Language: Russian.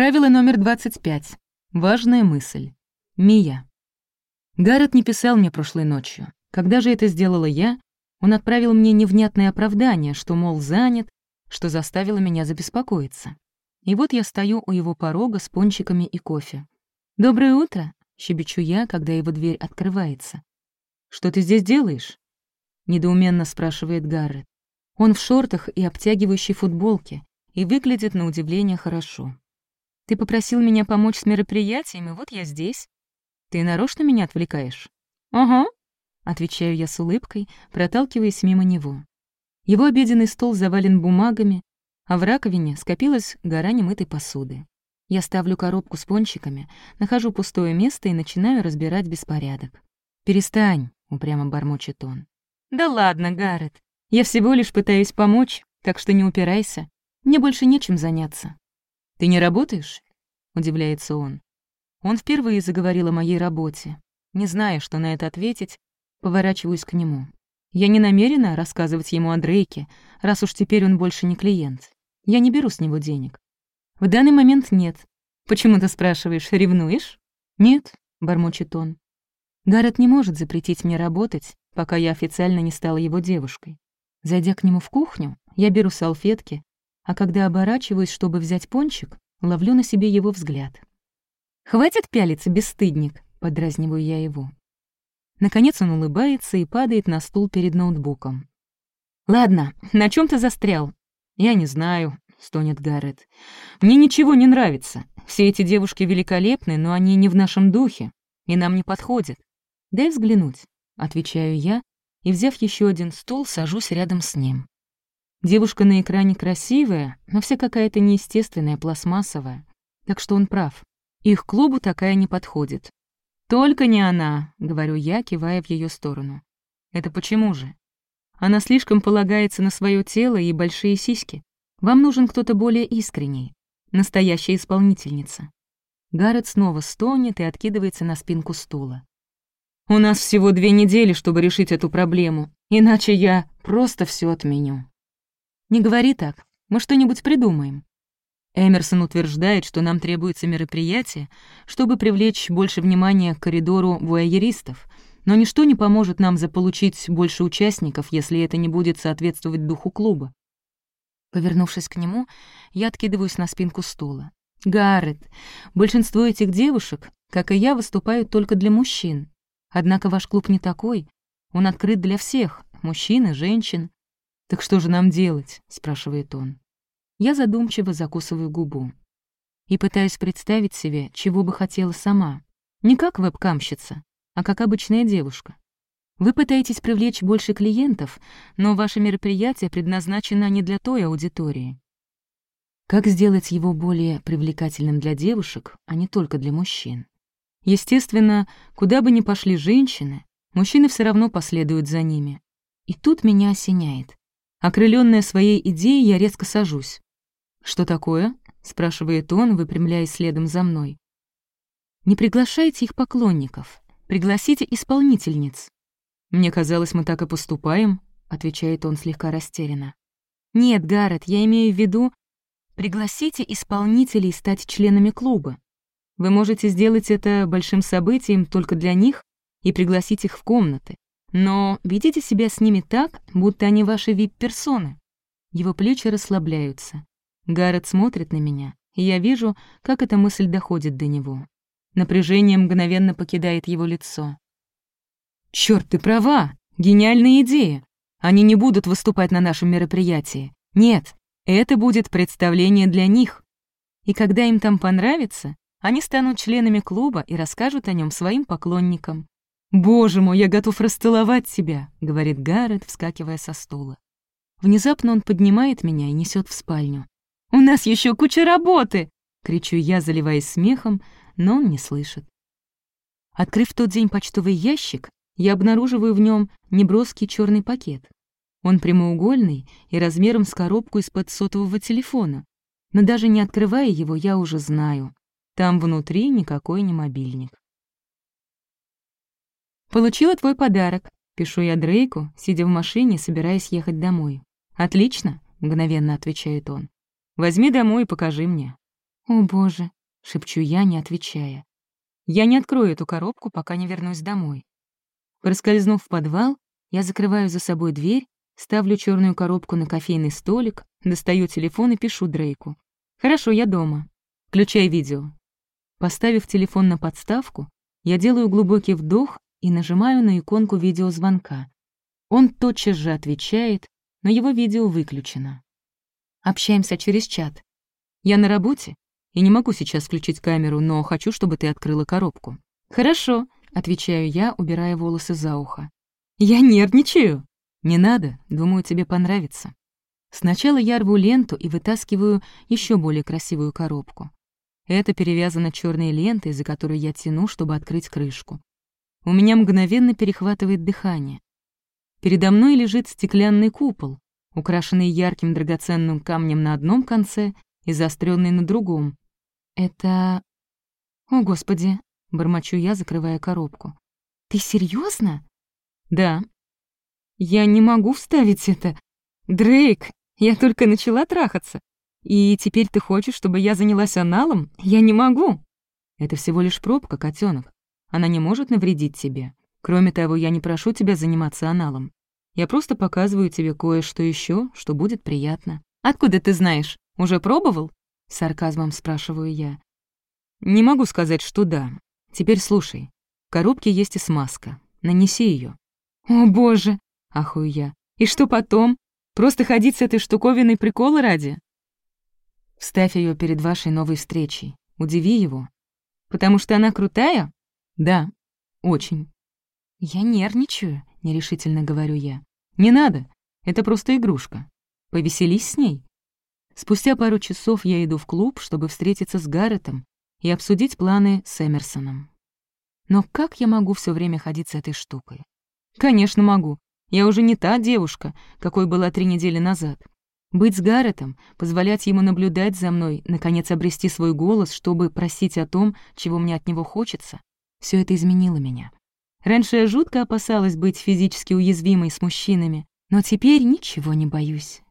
Правило номер 25. Важная мысль. Мия. Гаррет не писал мне прошлой ночью. Когда же это сделала я, он отправил мне невнятное оправдание, что, мол, занят, что заставило меня забеспокоиться. И вот я стою у его порога с пончиками и кофе. «Доброе утро», — щебечу я, когда его дверь открывается. «Что ты здесь делаешь?» — недоуменно спрашивает Гаррет. Он в шортах и обтягивающей футболке и выглядит на удивление хорошо. «Ты попросил меня помочь с мероприятием, и вот я здесь. Ты нарочно меня отвлекаешь?» «Ага», — отвечаю я с улыбкой, проталкиваясь мимо него. Его обеденный стол завален бумагами, а в раковине скопилась гора немытой посуды. Я ставлю коробку с пончиками, нахожу пустое место и начинаю разбирать беспорядок. «Перестань», — упрямо бормочет он. «Да ладно, Гаррет. Я всего лишь пытаюсь помочь, так что не упирайся. Мне больше нечем заняться». «Ты не работаешь?» — удивляется он. Он впервые заговорил о моей работе. Не зная, что на это ответить, поворачиваюсь к нему. Я не намерена рассказывать ему о Дрейке, раз уж теперь он больше не клиент. Я не беру с него денег. В данный момент нет. Почему ты спрашиваешь, ревнуешь? Нет, бормочет он. Гаррет не может запретить мне работать, пока я официально не стала его девушкой. Зайдя к нему в кухню, я беру салфетки, а когда оборачиваюсь, чтобы взять пончик, ловлю на себе его взгляд. «Хватит пялиться, бесстыдник!» — подразниваю я его. Наконец он улыбается и падает на стул перед ноутбуком. «Ладно, на чем ты застрял?» «Я не знаю», — стонет Гаррет. «Мне ничего не нравится. Все эти девушки великолепны, но они не в нашем духе, и нам не подходят. Дай взглянуть», — отвечаю я, и, взяв еще один стул, сажусь рядом с ним. Девушка на экране красивая, но вся какая-то неестественная, пластмассовая. Так что он прав. Их клубу такая не подходит. «Только не она», — говорю я, кивая в ее сторону. «Это почему же?» Она слишком полагается на свое тело и большие сиськи. Вам нужен кто-то более искренний, настоящая исполнительница. Гаррет снова стонет и откидывается на спинку стула. «У нас всего две недели, чтобы решить эту проблему, иначе я просто все отменю». «Не говори так, мы что-нибудь придумаем». Эмерсон утверждает, что нам требуется мероприятие, чтобы привлечь больше внимания к коридору вуайеристов — но ничто не поможет нам заполучить больше участников, если это не будет соответствовать духу клуба. Повернувшись к нему, я откидываюсь на спинку стула. «Гаррет, большинство этих девушек, как и я, выступают только для мужчин. Однако ваш клуб не такой. Он открыт для всех, мужчин и женщин. Так что же нам делать?» — спрашивает он. Я задумчиво закусываю губу и пытаюсь представить себе, чего бы хотела сама. Не как вебкамщица, а как обычная девушка. Вы пытаетесь привлечь больше клиентов, но ваше мероприятие предназначено не для той аудитории. Как сделать его более привлекательным для девушек, а не только для мужчин? Естественно, куда бы ни пошли женщины, мужчины все равно последуют за ними. И тут меня осеняет. Окрыленная своей идеей, я резко сажусь. «Что такое?» — спрашивает он, выпрямляясь следом за мной. «Не приглашайте их поклонников. Пригласите исполнительниц». «Мне казалось, мы так и поступаем», — отвечает он слегка растерянно. «Нет, Гаррет, я имею в виду, пригласите исполнителей стать членами клуба. Вы можете сделать это большим событием только для них и пригласить их в комнаты. Но ведите себя с ними так, будто они ваши вип-персоны». Его плечи расслабляются. Гаррет смотрит на меня, и я вижу, как эта мысль доходит до него. Напряжение мгновенно покидает его лицо. «Чёрт, ты права! Гениальная идея! Они не будут выступать на нашем мероприятии. Нет, это будет представление для них. И когда им там понравится, они станут членами клуба и расскажут о нем своим поклонникам. «Боже мой, я готов расцеловать тебя», — говорит Гаррет, вскакивая со стула. Внезапно он поднимает меня и несет в спальню. «У нас еще куча работы!» — кричу я, заливаясь смехом, но он не слышит. Открыв тот день почтовый ящик, я обнаруживаю в нем неброский черный пакет. Он прямоугольный и размером с коробку из-под сотового телефона, но даже не открывая его, я уже знаю. Там внутри никакой не мобильник. «Получила твой подарок», — пишу я Дрейку, сидя в машине, собираясь ехать домой. «Отлично», — мгновенно отвечает он. «Возьми домой и покажи мне». «О, боже!» — шепчу я, не отвечая. «Я не открою эту коробку, пока не вернусь домой». Проскользнув в подвал, я закрываю за собой дверь, ставлю черную коробку на кофейный столик, достаю телефон и пишу Дрейку. «Хорошо, я дома. Включай видео». Поставив телефон на подставку, я делаю глубокий вдох и нажимаю на иконку видеозвонка. Он тотчас же отвечает, но его видео выключено. Общаемся через чат. Я на работе и не могу сейчас включить камеру, но хочу, чтобы ты открыла коробку. «Хорошо», — отвечаю я, убирая волосы за ухо. «Я нервничаю». «Не надо, думаю, тебе понравится». Сначала я рву ленту и вытаскиваю еще более красивую коробку. Это перевязано черной лентой, за которую я тяну, чтобы открыть крышку. У меня мгновенно перехватывает дыхание. Передо мной лежит стеклянный купол, украшенный ярким драгоценным камнем на одном конце и заостренный на другом. Это... О, Господи! Бормочу я, закрывая коробку. Ты серьезно? Да. Я не могу вставить это. Дрейк, я только начала трахаться. И теперь ты хочешь, чтобы я занялась аналом? Я не могу. Это всего лишь пробка, котенок. Она не может навредить тебе. Кроме того, я не прошу тебя заниматься аналом. Я просто показываю тебе кое-что еще, что будет приятно. Откуда ты знаешь? Уже пробовал? Сарказмом спрашиваю я. Не могу сказать, что да. Теперь слушай. В коробке есть и смазка. Нанеси ее. О, боже! Ахую я. И что потом? Просто ходить с этой штуковиной прикола ради? Вставь ее перед вашей новой встречей. Удиви его. Потому что она крутая? Да, очень. Я нервничаю, нерешительно говорю я. Не надо, это просто игрушка. Повеселись с ней. Спустя пару часов я иду в клуб, чтобы встретиться с Гарретом и обсудить планы с Эмерсоном. Но как я могу все время ходить с этой штукой? Конечно, могу. Я уже не та девушка, какой была три недели назад. Быть с Гарретом, позволять ему наблюдать за мной, наконец обрести свой голос, чтобы просить о том, чего мне от него хочется, все это изменило меня. Раньше я жутко опасалась быть физически уязвимой с мужчинами, но теперь ничего не боюсь.